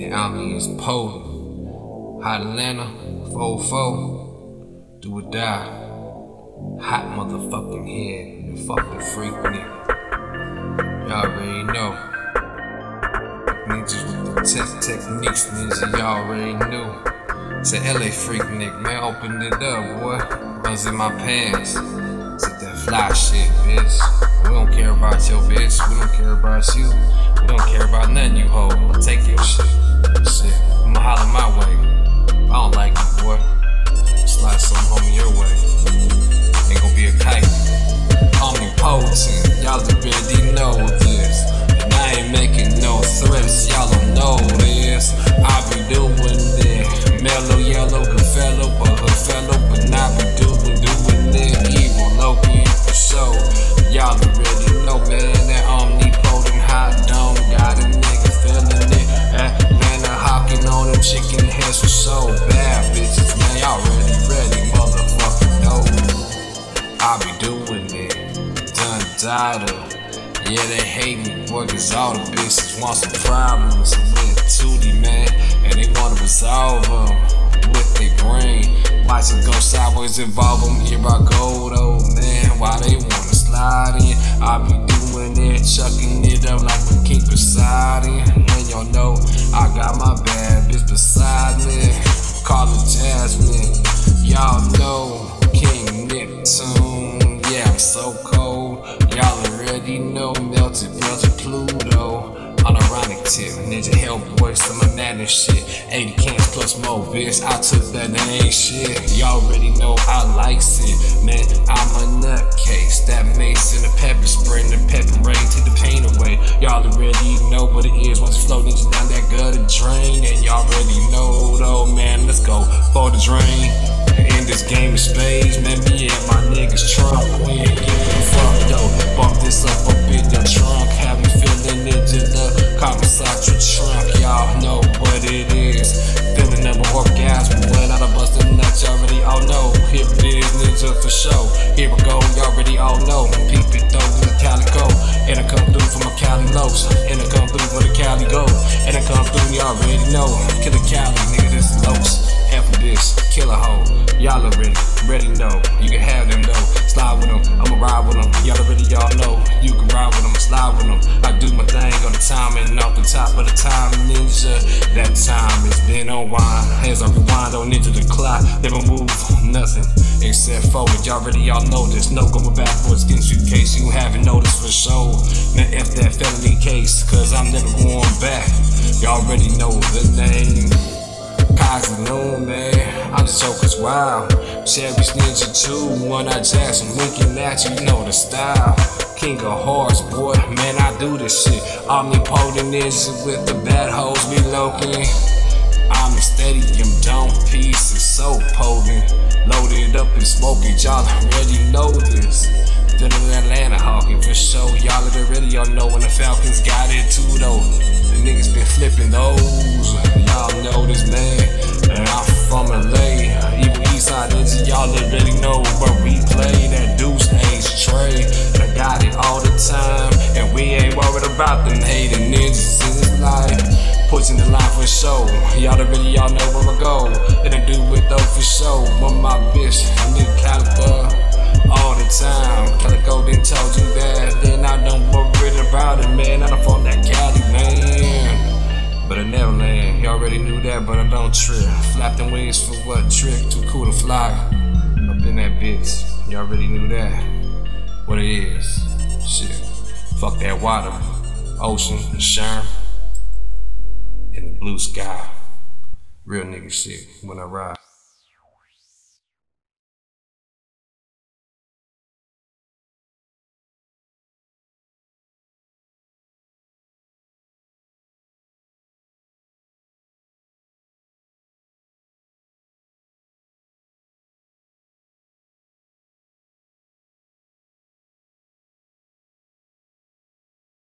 The army is potent. Hot Atlanta, 4-4. Do or die. Hot motherfucking head. And fucking freak nigga. Y'all already know. Ninjas with the tech techniques, ninja, y'all already knew. It's a LA freak nigga, man. Open it up, boy. Runs in my pants. It's that fly shit, bitch. We don't care about your bitch. We don't care about you. We don't care about nothing you hold. I'll take your. Shit. Y'all already know this. And I ain't making no threats. Y'all don't know this. I be doing it. Mellow, yellow, good fellow, but good fellow. But I be doing, doing it. Evil Loki for sure. Y'all already know, man. It. Died of. Yeah, they hate me, boy, cause all the bitches want some problems with 2D, man. And they wanna resolve them with their brain. Watch it go sideways, involve them. Here I go, though, man. Why they wanna slide in? I be doing it, chucking it up like a king Poseidon. And y'all know I got my bad bitch beside me. Call her Jasmine. Y'all know King Neptune. Yeah, I'm so cold. Y'all already know melted, melted Pluto. On ironic tip, Ninja Hellboy, some of that shit. 80 cans plus more, bitch. I took that, that ain't shit. Y'all already know I likes it. Man, I'm a nutcase. That mace and the pepper spray and the pepper rain take the pain away. Y'all already know what it is. Once you flow ninja down that gutter drain. And y'all already know, though, man. Let's go for the drain. In this game of spades, man, me and my niggas trump. We ain't giving a fuck, And I come through, y'all already know. Killer Cali, nigga, this is Los. Half of this, killer hoe. Y'all already, ready know. You can have them though. Slide with them, I'ma ride with them. Y'all already, y'all know. You can ride with them, slide with them. I do my thing on the time and off the top of the time, ninja. That time has been on wine. As I rewind on into the clock, never move nothing except forward. Y'all already, y'all know this. No going backwards, in case you haven't noticed for sure. Man, F that felony case, cause I'm never going back. Y'all already know the name. Kazeloon, man. I'm just joker's wild. Chevy's Ninja 2, one eye Jackson winking at you, you know the style. King of hearts, boy, man, I do this shit. Omnipotent ninja with the bad hoes be loking. I'm a stadium dome piece, it's so potent. Loaded up and smoking, y'all already know this. Then in Atlanta hawking for sure, y'all already y'all know when the Falcons got it too though. The niggas been flipping those, y'all know this man. And I'm from LA, even Eastside ninja, y'all already know where we play that deuce age trade. I got it all the time, and we ain't worried about them hating niggas in this life. Pushing the line for show, y'all already y'all know where I go. And I do it though for show. But my bitch, nigga caliber all but trip. Flap them wings for what trick? Too cool to fly. Up in that bitch, you already knew that. What it is. Shit. Fuck that water, ocean, the sherm, and the blue sky. Real nigga shit when I ride.